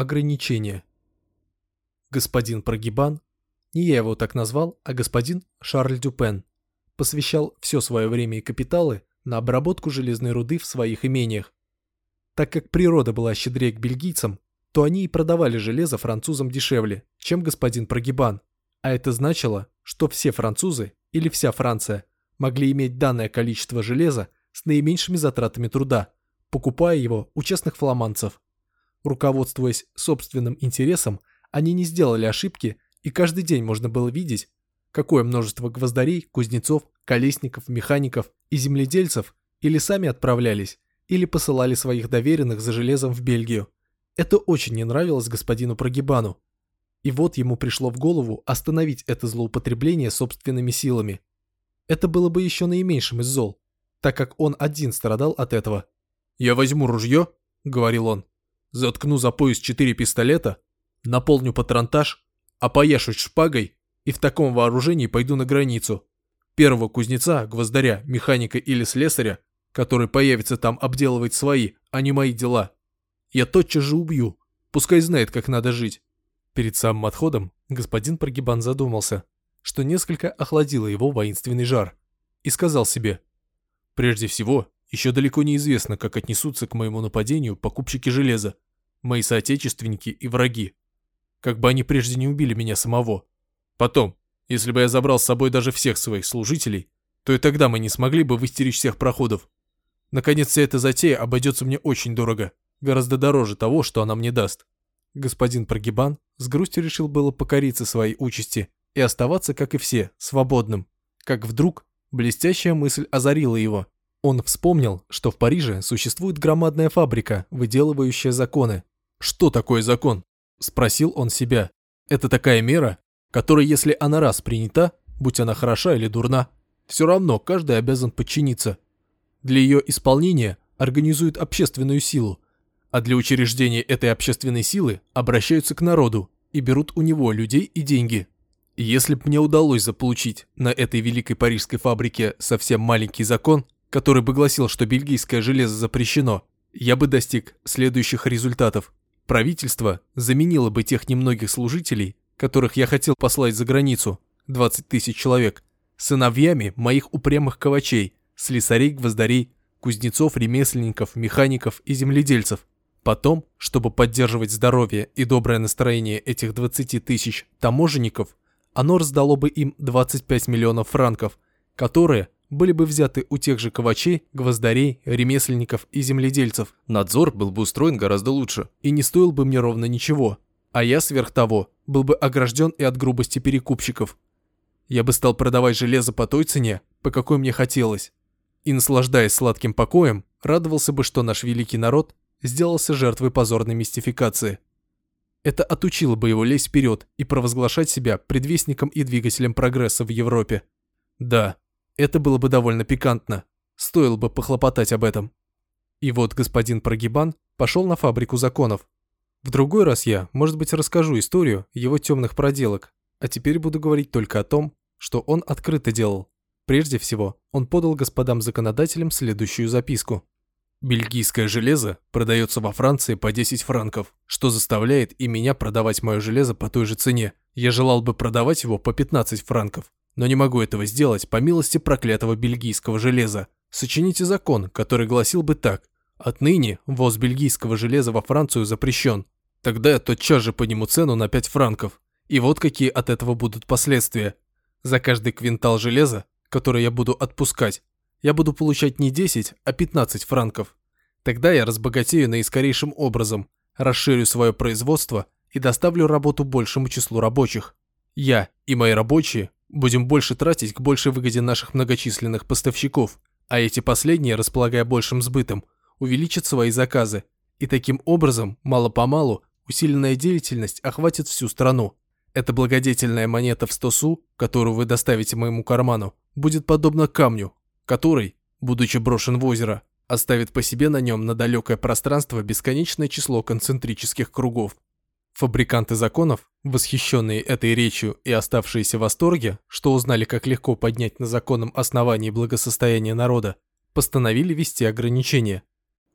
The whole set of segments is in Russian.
Ограничения. Господин Прогибан, не я его так назвал, а господин Шарль Дюпен, посвящал все свое время и капиталы на обработку железной руды в своих имениях. Так как природа была щедрее к бельгийцам, то они и продавали железо французам дешевле, чем господин Прогибан, а это значило, что все французы или вся Франция могли иметь данное количество железа с наименьшими затратами труда, покупая его у честных фламандцев. Руководствуясь собственным интересом, они не сделали ошибки, и каждый день можно было видеть, какое множество гвоздарей, кузнецов, колесников, механиков и земледельцев или сами отправлялись, или посылали своих доверенных за железом в Бельгию. Это очень не нравилось господину Прогибану. И вот ему пришло в голову остановить это злоупотребление собственными силами. Это было бы еще наименьшим из зол, так как он один страдал от этого. «Я возьму ружье», — говорил он, — «заткну за пояс четыре пистолета, наполню патронтаж, опояшусь шпагой и в таком вооружении пойду на границу. Первого кузнеца, гвоздаря, механика или слесаря, который появится там обделывать свои, а не мои дела, я тотчас же убью, пускай знает, как надо жить». Перед самым отходом господин Прогибан задумался, что несколько охладило его воинственный жар, и сказал себе, «Прежде всего, еще далеко неизвестно, как отнесутся к моему нападению покупщики железа, мои соотечественники и враги. Как бы они прежде не убили меня самого. Потом, если бы я забрал с собой даже всех своих служителей, то и тогда мы не смогли бы выстеречь всех проходов. Наконец, вся эта затея обойдется мне очень дорого, гораздо дороже того, что она мне даст. Господин Прогибан с грустью решил было покориться своей участи и оставаться, как и все, свободным. Как вдруг блестящая мысль озарила его. Он вспомнил, что в Париже существует громадная фабрика, выделывающая законы. «Что такое закон?» – спросил он себя. «Это такая мера, которая, если она раз принята, будь она хороша или дурна, все равно каждый обязан подчиниться. Для ее исполнения организуют общественную силу, а для учреждения этой общественной силы обращаются к народу и берут у него людей и деньги. Если б мне удалось заполучить на этой великой парижской фабрике совсем маленький закон, который бы гласил, что бельгийское железо запрещено, я бы достиг следующих результатов. Правительство заменило бы тех немногих служителей, которых я хотел послать за границу, 20 тысяч человек, сыновьями моих упрямых ковачей, слесарей, гвоздарей, кузнецов, ремесленников, механиков и земледельцев. Потом, чтобы поддерживать здоровье и доброе настроение этих 20 тысяч таможенников, оно раздало бы им 25 миллионов франков, которые были бы взяты у тех же ковачей, гвоздарей, ремесленников и земледельцев. Надзор был бы устроен гораздо лучше и не стоил бы мне ровно ничего. А я, сверх того, был бы огражден и от грубости перекупщиков. Я бы стал продавать железо по той цене, по какой мне хотелось. И, наслаждаясь сладким покоем, радовался бы, что наш великий народ сделался жертвой позорной мистификации. Это отучило бы его лезть вперед и провозглашать себя предвестником и двигателем прогресса в Европе. Да, это было бы довольно пикантно. Стоило бы похлопотать об этом. И вот господин Прогибан пошел на фабрику законов. В другой раз я, может быть, расскажу историю его темных проделок, а теперь буду говорить только о том, что он открыто делал. Прежде всего, он подал господам законодателям следующую записку. Бельгийское железо продается во Франции по 10 франков, что заставляет и меня продавать мое железо по той же цене. Я желал бы продавать его по 15 франков, но не могу этого сделать по милости проклятого бельгийского железа. Сочините закон, который гласил бы так. Отныне ввоз бельгийского железа во Францию запрещен. Тогда я тотчас же подниму цену на 5 франков. И вот какие от этого будут последствия. За каждый квинтал железа, который я буду отпускать, я буду получать не 10, а 15 франков. Тогда я разбогатею наискорейшим образом, расширю свое производство и доставлю работу большему числу рабочих. Я и мои рабочие будем больше тратить к большей выгоде наших многочисленных поставщиков, а эти последние, располагая большим сбытом, увеличат свои заказы. И таким образом, мало-помалу, усиленная деятельность охватит всю страну. Эта благодетельная монета в 100 су, которую вы доставите моему карману, будет подобна камню, который, будучи брошен в озеро, оставит по себе на нем на далекое пространство бесконечное число концентрических кругов. Фабриканты законов, восхищенные этой речью и оставшиеся в восторге, что узнали, как легко поднять на законном основании благосостояние народа, постановили ввести ограничения.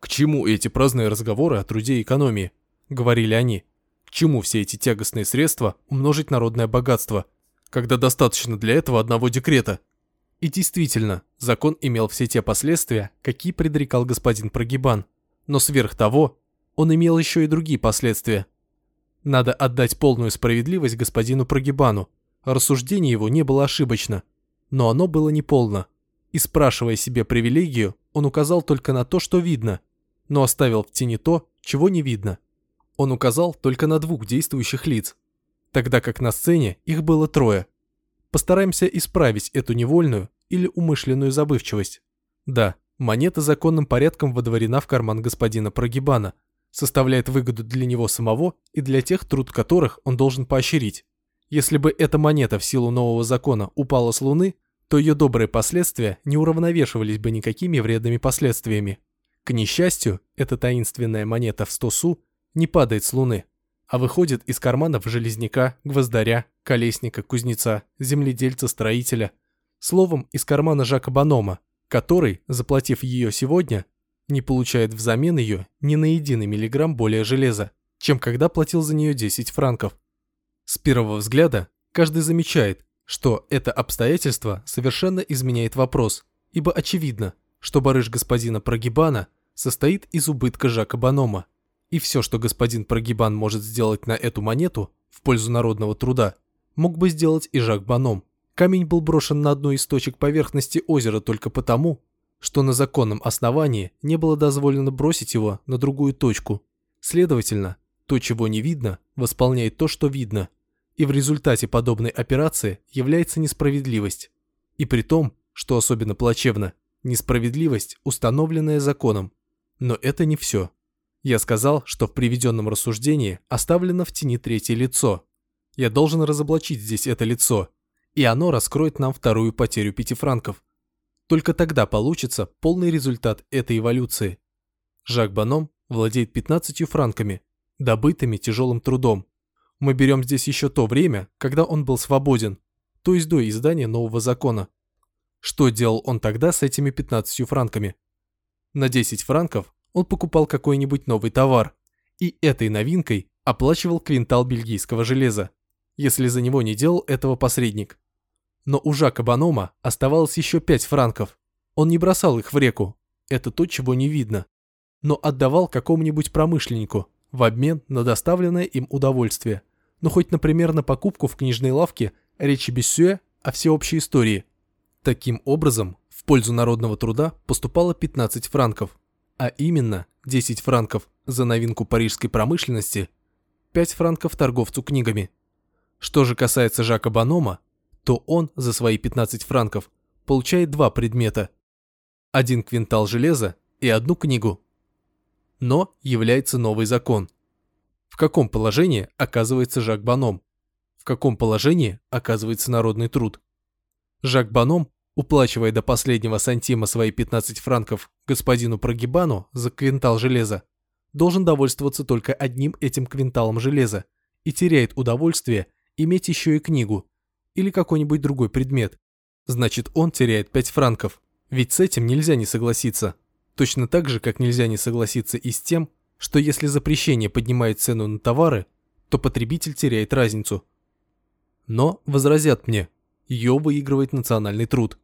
К чему эти праздные разговоры о труде и экономии? — говорили они. «К чему все эти тягостные средства умножить народное богатство, когда достаточно для этого одного декрета?» И действительно, закон имел все те последствия, какие предрекал господин Прогибан. Но сверх того, он имел еще и другие последствия. Надо отдать полную справедливость господину Прогибану. Рассуждение его не было ошибочно, но оно было неполно. И спрашивая себе привилегию, он указал только на то, что видно, но оставил в тени то, чего не видно. Он указал только на двух действующих лиц, тогда как на сцене их было трое. Постараемся исправить эту невольную или умышленную забывчивость. Да, монета законным порядком водворена в карман господина Прогибана, составляет выгоду для него самого и для тех, труд которых он должен поощрить. Если бы эта монета в силу нового закона упала с Луны, то ее добрые последствия не уравновешивались бы никакими вредными последствиями. К несчастью, эта таинственная монета в 100 су не падает с Луны, а выходит из карманов железняка, гвоздаря, колесника, кузнеца, земледельца-строителя. Словом, из кармана Жака Банома, который, заплатив ее сегодня, не получает взамен ее ни на единый миллиграмм более железа, чем когда платил за нее 10 франков. С первого взгляда каждый замечает, что это обстоятельство совершенно изменяет вопрос, ибо очевидно, что барыш господина Прогибана состоит из убытка Жака Банома, и все, что господин Прогибан может сделать на эту монету в пользу народного труда, мог бы сделать и Жак Баном. Камень был брошен на одну из точек поверхности озера только потому, что на законном основании не было дозволено бросить его на другую точку. Следовательно, то, чего не видно, восполняет то, что видно, и в результате подобной операции является несправедливость. И при том, что особенно плачевно, несправедливость, установленная законом. Но это не все. Я сказал, что в приведенном рассуждении оставлено в тени третье лицо. Я должен разоблачить здесь это лицо, и оно раскроет нам вторую потерю пяти франков. Только тогда получится полный результат этой эволюции. Жак Баном владеет 15 франками, добытыми тяжелым трудом, мы берем здесь еще то время, когда он был свободен, то есть до издания нового закона. Что делал он тогда с этими 15 франками? На 10 франков он покупал какой-нибудь новый товар, и этой новинкой оплачивал квинтал бельгийского железа, если за него не делал этого посредник. Но у Жака Банома оставалось еще 5 франков. Он не бросал их в реку, это то, чего не видно, но отдавал какому-нибудь промышленнику, в обмен на доставленное им удовольствие. Ну хоть, например, на покупку в книжной лавке речи Бессюэ о всеобщей истории. Таким образом, в пользу народного труда поступало 15 франков, а именно 10 франков за новинку парижской промышленности, 5 франков торговцу книгами. Что же касается Жака Банома, то он за свои 15 франков получает два предмета. Один квинтал железа и одну книгу. Но является новый закон. В каком положении оказывается Жак Баном? В каком положении оказывается народный труд? Жак Баном, уплачивая до последнего сантима свои 15 франков господину Прогибану за квинтал железа, должен довольствоваться только одним этим квинталом железа и теряет удовольствие иметь еще и книгу или какой-нибудь другой предмет. Значит, он теряет 5 франков, ведь с этим нельзя не согласиться. Точно так же, как нельзя не согласиться и с тем, что если запрещение поднимает цену на товары, то потребитель теряет разницу. Но, возразят мне, ее выигрывает национальный труд.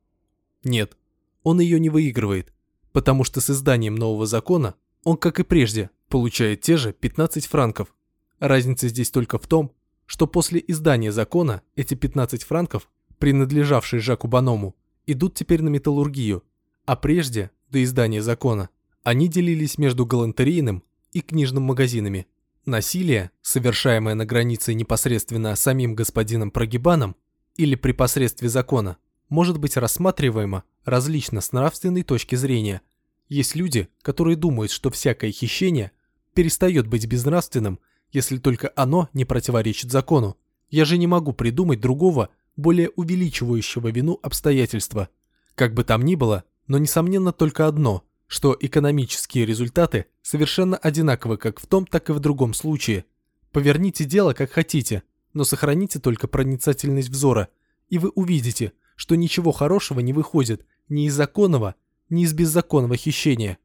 Нет, он ее не выигрывает, потому что с изданием нового закона он, как и прежде, получает те же 15 франков. Разница здесь только в том, что после издания закона эти 15 франков, принадлежавшие Жаку Баному, идут теперь на металлургию, а прежде до издания закона, они делились между галантерейным и книжным магазинами. Насилие, совершаемое на границе непосредственно самим господином Прогибаном или при посредстве закона, может быть рассматриваемо различно с нравственной точки зрения. Есть люди, которые думают, что всякое хищение перестает быть безнравственным, если только оно не противоречит закону. Я же не могу придумать другого, более увеличивающего вину обстоятельства. Как бы там ни было, но несомненно только одно, что экономические результаты совершенно одинаковы как в том, так и в другом случае. Поверните дело как хотите, но сохраните только проницательность взора, и вы увидите, что ничего хорошего не выходит ни из законного, ни из беззаконного хищения.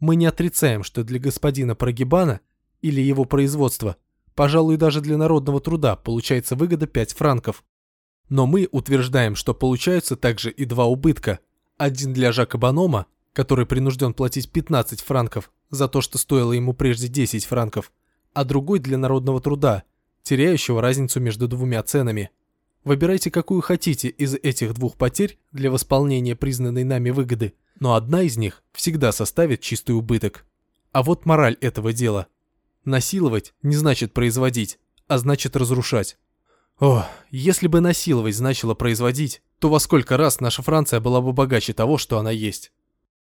Мы не отрицаем, что для господина Прогибана или его производства. Пожалуй, даже для народного труда получается выгода 5 франков. Но мы утверждаем, что получаются также и два убытка. Один для Жака Банома, который принужден платить 15 франков за то, что стоило ему прежде 10 франков, а другой для народного труда, теряющего разницу между двумя ценами. Выбирайте какую хотите из этих двух потерь для восполнения признанной нами выгоды, но одна из них всегда составит чистый убыток. А вот мораль этого дела. Насиловать не значит производить, а значит разрушать. О, если бы насиловать значило производить, то во сколько раз наша Франция была бы богаче того, что она есть.